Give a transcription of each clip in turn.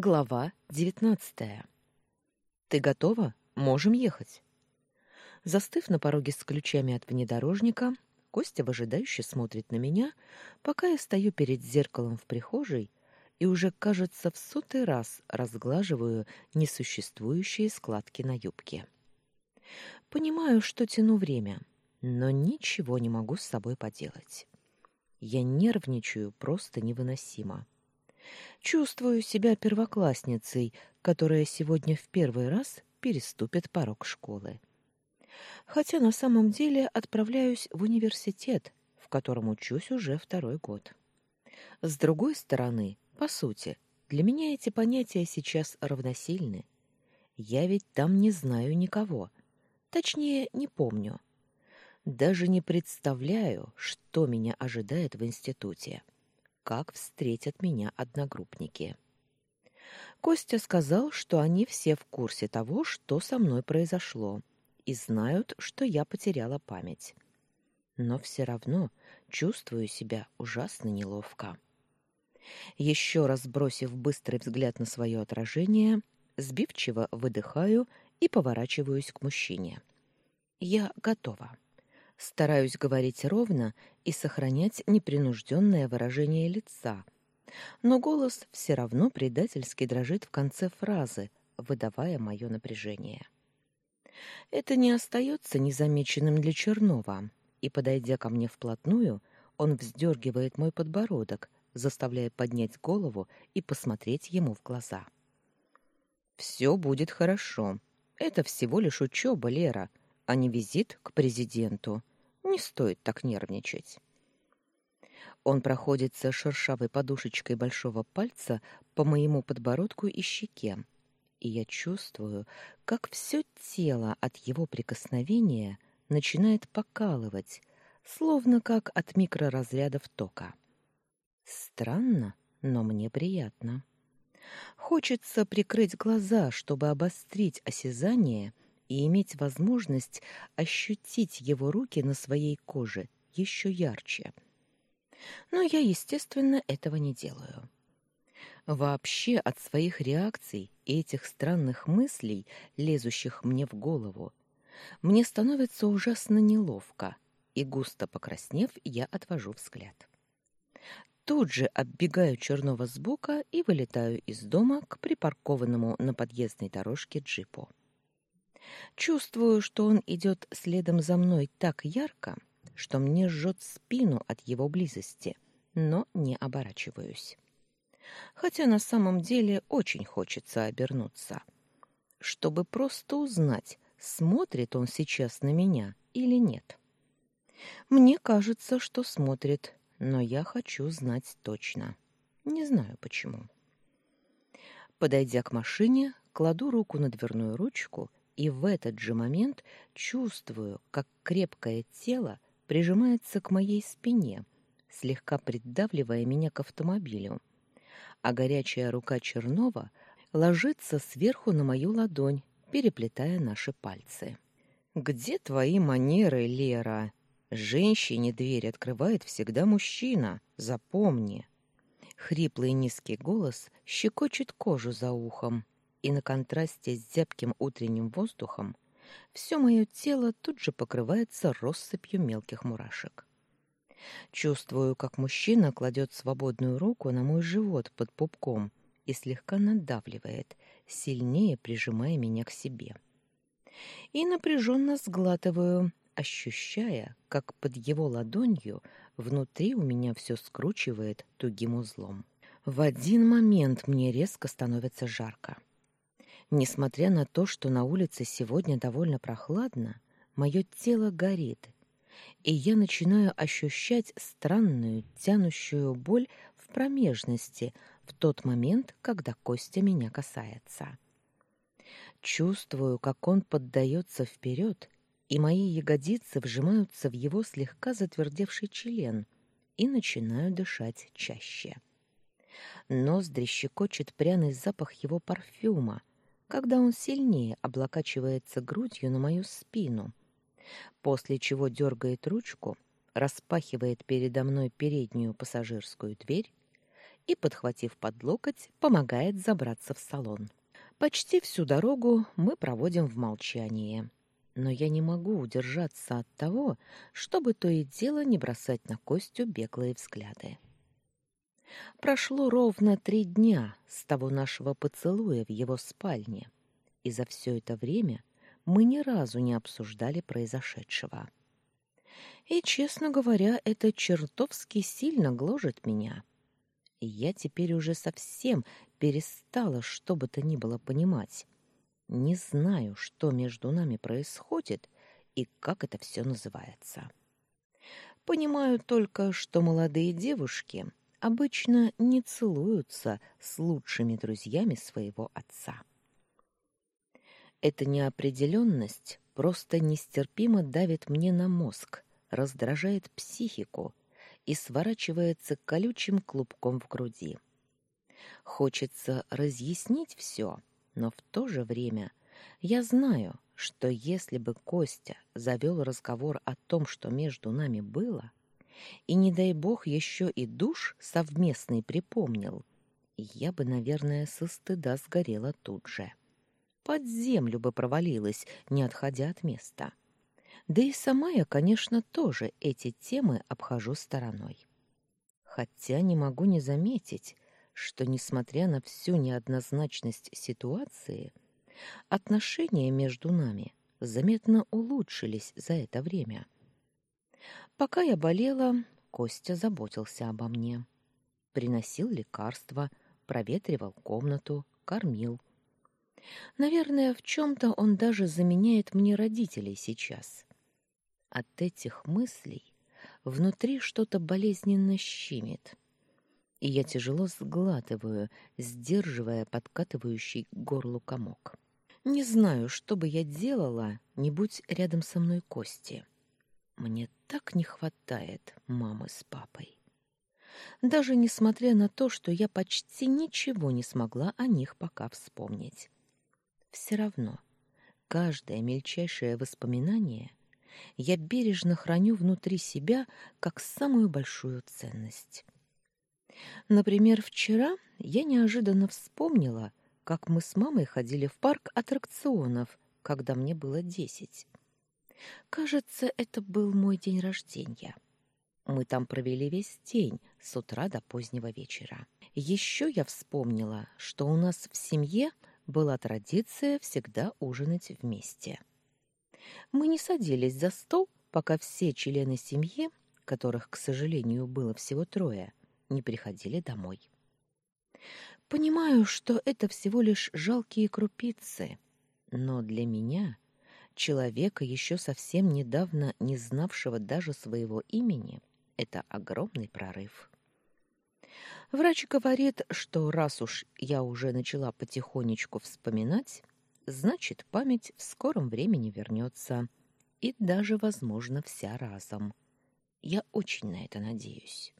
Глава девятнадцатая. Ты готова? Можем ехать. Застыв на пороге с ключами от внедорожника, Костя выжидающе смотрит на меня, пока я стою перед зеркалом в прихожей и уже, кажется, в сотый раз разглаживаю несуществующие складки на юбке. Понимаю, что тяну время, но ничего не могу с собой поделать. Я нервничаю просто невыносимо. Чувствую себя первоклассницей, которая сегодня в первый раз переступит порог школы. Хотя на самом деле отправляюсь в университет, в котором учусь уже второй год. С другой стороны, по сути, для меня эти понятия сейчас равносильны. Я ведь там не знаю никого. Точнее, не помню. Даже не представляю, что меня ожидает в институте как встретят меня одногруппники. Костя сказал, что они все в курсе того, что со мной произошло, и знают, что я потеряла память. Но все равно чувствую себя ужасно неловко. Еще раз бросив быстрый взгляд на свое отражение, сбивчиво выдыхаю и поворачиваюсь к мужчине. Я готова. Стараюсь говорить ровно и сохранять непринужденное выражение лица. Но голос все равно предательски дрожит в конце фразы, выдавая мое напряжение. Это не остается незамеченным для Чернова, и, подойдя ко мне вплотную, он вздергивает мой подбородок, заставляя поднять голову и посмотреть ему в глаза. «Все будет хорошо. Это всего лишь учеба, Лера, а не визит к президенту. Не стоит так нервничать. Он проходится шершавой подушечкой большого пальца по моему подбородку и щеке, и я чувствую, как все тело от его прикосновения начинает покалывать, словно как от микроразрядов тока. Странно, но мне приятно. Хочется прикрыть глаза, чтобы обострить осязание — и иметь возможность ощутить его руки на своей коже еще ярче. Но я, естественно, этого не делаю. Вообще от своих реакций и этих странных мыслей, лезущих мне в голову, мне становится ужасно неловко, и густо покраснев, я отвожу взгляд. Тут же оббегаю Чернова сбоку и вылетаю из дома к припаркованному на подъездной дорожке джипу. Чувствую, что он идет следом за мной так ярко, что мне жжет спину от его близости, но не оборачиваюсь. Хотя на самом деле очень хочется обернуться, чтобы просто узнать, смотрит он сейчас на меня или нет. Мне кажется, что смотрит, но я хочу знать точно. Не знаю почему. Подойдя к машине, кладу руку на дверную ручку и в этот же момент чувствую, как крепкое тело прижимается к моей спине, слегка придавливая меня к автомобилю, а горячая рука Чернова ложится сверху на мою ладонь, переплетая наши пальцы. «Где твои манеры, Лера? Женщине дверь открывает всегда мужчина, запомни!» Хриплый низкий голос щекочет кожу за ухом, и на контрасте с зябким утренним воздухом все мое тело тут же покрывается россыпью мелких мурашек. Чувствую, как мужчина кладет свободную руку на мой живот под пупком и слегка надавливает, сильнее прижимая меня к себе. И напряженно сглатываю, ощущая, как под его ладонью внутри у меня все скручивает тугим узлом. В один момент мне резко становится жарко. Несмотря на то, что на улице сегодня довольно прохладно, мое тело горит, и я начинаю ощущать странную тянущую боль в промежности в тот момент, когда Костя меня касается. Чувствую, как он поддается вперед, и мои ягодицы вжимаются в его слегка затвердевший член, и начинаю дышать чаще. Ноздри щекочет пряный запах его парфюма, когда он сильнее облокачивается грудью на мою спину, после чего дергает ручку, распахивает передо мной переднюю пассажирскую дверь и, подхватив под локоть, помогает забраться в салон. Почти всю дорогу мы проводим в молчании. Но я не могу удержаться от того, чтобы то и дело не бросать на Костю беглые взгляды. Прошло ровно три дня с того нашего поцелуя в его спальне, и за все это время мы ни разу не обсуждали произошедшего. И, честно говоря, это чертовски сильно гложет меня. Я теперь уже совсем перестала что бы то ни было понимать. Не знаю, что между нами происходит и как это все называется. Понимаю только, что молодые девушки обычно не целуются с лучшими друзьями своего отца. Эта неопределенность просто нестерпимо давит мне на мозг, раздражает психику и сворачивается колючим клубком в груди. Хочется разъяснить все, но в то же время я знаю, что если бы Костя завел разговор о том, что между нами было, и, не дай бог, еще и душ совместный припомнил, я бы, наверное, со стыда сгорела тут же. Под землю бы провалилась, не отходя от места. Да и сама я, конечно, тоже эти темы обхожу стороной. Хотя не могу не заметить, что, несмотря на всю неоднозначность ситуации, отношения между нами заметно улучшились за это время. Пока я болела, Костя заботился обо мне. Приносил лекарства, проветривал комнату, кормил. Наверное, в чем-то он даже заменяет мне родителей сейчас. От этих мыслей внутри что-то болезненно щемит. И я тяжело сглатываю, сдерживая подкатывающий к горлу комок. Не знаю, что бы я делала, не будь рядом со мной Кости. Мне так не хватает мамы с папой. Даже несмотря на то, что я почти ничего не смогла о них пока вспомнить. Все равно каждое мельчайшее воспоминание я бережно храню внутри себя как самую большую ценность. Например, вчера я неожиданно вспомнила, как мы с мамой ходили в парк аттракционов, когда мне было десять. Кажется, это был мой день рождения. Мы там провели весь день, с утра до позднего вечера. Еще я вспомнила, что у нас в семье была традиция всегда ужинать вместе. Мы не садились за стол, пока все члены семьи, которых, к сожалению, было всего трое, не приходили домой. Понимаю, что это всего лишь жалкие крупицы, но для меня человека, еще совсем недавно не знавшего даже своего имени, это огромный прорыв. Врач говорит, что раз уж я уже начала потихонечку вспоминать, значит, память в скором времени вернется, и даже, возможно, вся разом. Я очень на это надеюсь.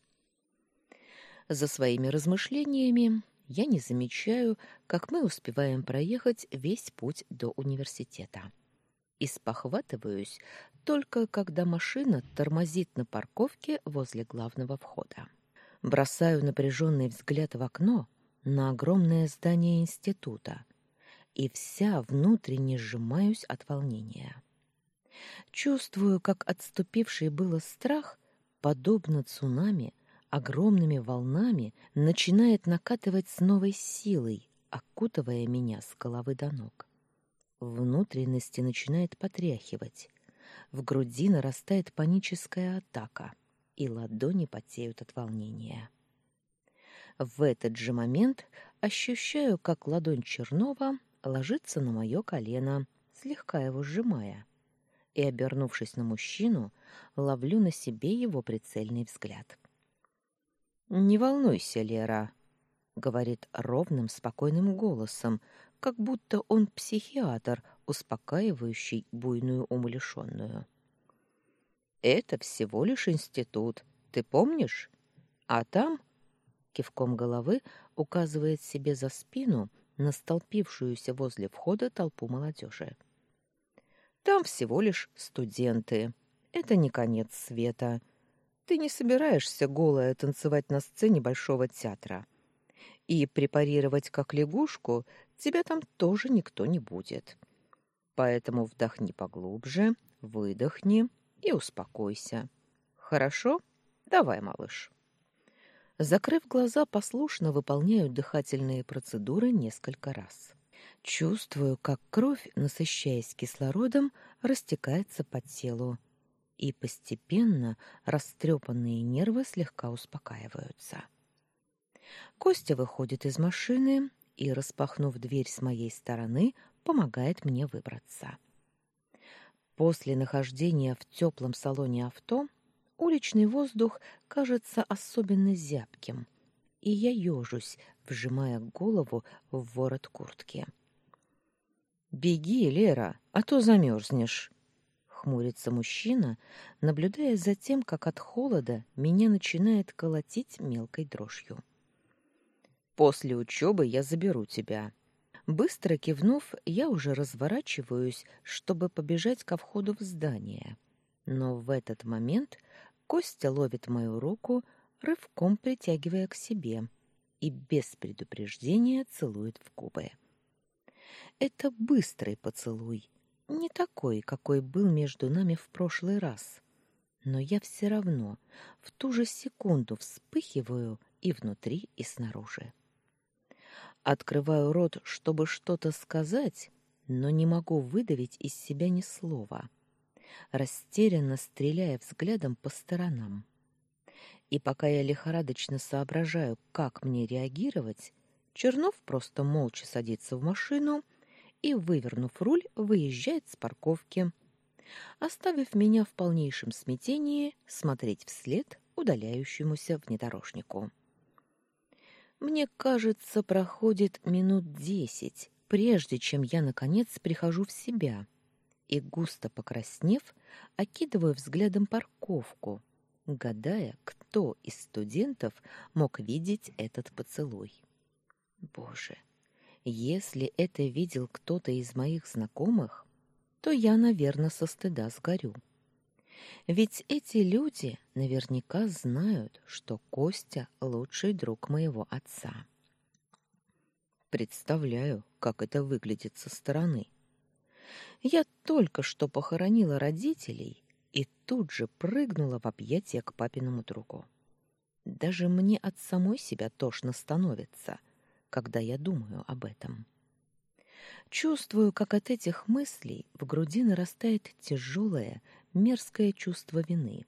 За своими размышлениями я не замечаю, как мы успеваем проехать весь путь до университета и спохватываюсь только когда машина тормозит на парковке возле главного входа. Бросаю напряженный взгляд в окно на огромное здание института и вся внутренне сжимаюсь от волнения. Чувствую, как отступивший было страх, подобно цунами, огромными волнами начинает накатывать с новой силой, окутывая меня с головы до ног. Внутренности начинает потряхивать. В груди нарастает паническая атака, и ладони потеют от волнения. В этот же момент ощущаю, как ладонь Чернова ложится на мое колено, слегка его сжимая, и, обернувшись на мужчину, ловлю на себе его прицельный взгляд. «Не волнуйся, Лера», — говорит ровным, спокойным голосом, как будто он психиатр, успокаивающий буйную умалишенную. «Это всего лишь институт, ты помнишь? А там...» Кивком головы указывает себе за спину на столпившуюся возле входа толпу молодежи. «Там всего лишь студенты. Это не конец света. Ты не собираешься голая танцевать на сцене Большого театра. И препарировать как лягушку тебя там тоже никто не будет. Поэтому вдохни поглубже, выдохни и успокойся. Хорошо? Давай, малыш. Закрыв глаза, послушно выполняю дыхательные процедуры несколько раз. Чувствую, как кровь, насыщаясь кислородом, растекается по телу, и постепенно растрепанные нервы слегка успокаиваются. Костя выходит из машины и, распахнув дверь с моей стороны, помогает мне выбраться. После нахождения в теплом салоне авто уличный воздух кажется особенно зябким, и я ежусь, вжимая голову в ворот куртки. «Беги, Лера, а то замерзнешь!» Хмурится мужчина, наблюдая за тем, как от холода меня начинает колотить мелкой дрожью. «После учебы я заберу тебя». Быстро кивнув, я уже разворачиваюсь, чтобы побежать ко входу в здание. Но в этот момент Костя ловит мою руку, рывком притягивая к себе, и без предупреждения целует в губы. Это быстрый поцелуй, не такой, какой был между нами в прошлый раз. Но я все равно в ту же секунду вспыхиваю и внутри, и снаружи. Открываю рот, чтобы что-то сказать, но не могу выдавить из себя ни слова, растерянно стреляя взглядом по сторонам. И пока я лихорадочно соображаю, как мне реагировать, Чернов просто молча садится в машину и, вывернув руль, выезжает с парковки, оставив меня в полнейшем смятении смотреть вслед удаляющемуся внедорожнику. Мне кажется, проходит минут десять, прежде чем я, наконец, прихожу в себя и, густо покраснев, окидываю взглядом парковку, гадая, кто из студентов мог видеть этот поцелуй. Боже, если это видел кто-то из моих знакомых, то я, наверное, со стыда сгорю. Ведь эти люди наверняка знают, что Костя — лучший друг моего отца. Представляю, как это выглядит со стороны. Я только что похоронила родителей и тут же прыгнула в объятия к папиному другу. Даже мне от самой себя тошно становится, когда я думаю об этом. Чувствую, как от этих мыслей в груди нарастает тяжелое, мерзкое чувство вины.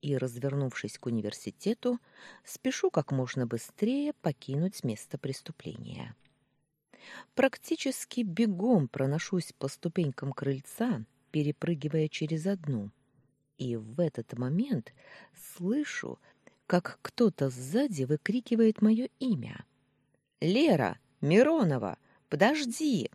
И, развернувшись к университету, спешу как можно быстрее покинуть место преступления. Практически бегом проношусь по ступенькам крыльца, перепрыгивая через одну. И в этот момент слышу, как кто-то сзади выкрикивает мое имя — Лера, Миронова, подожди!»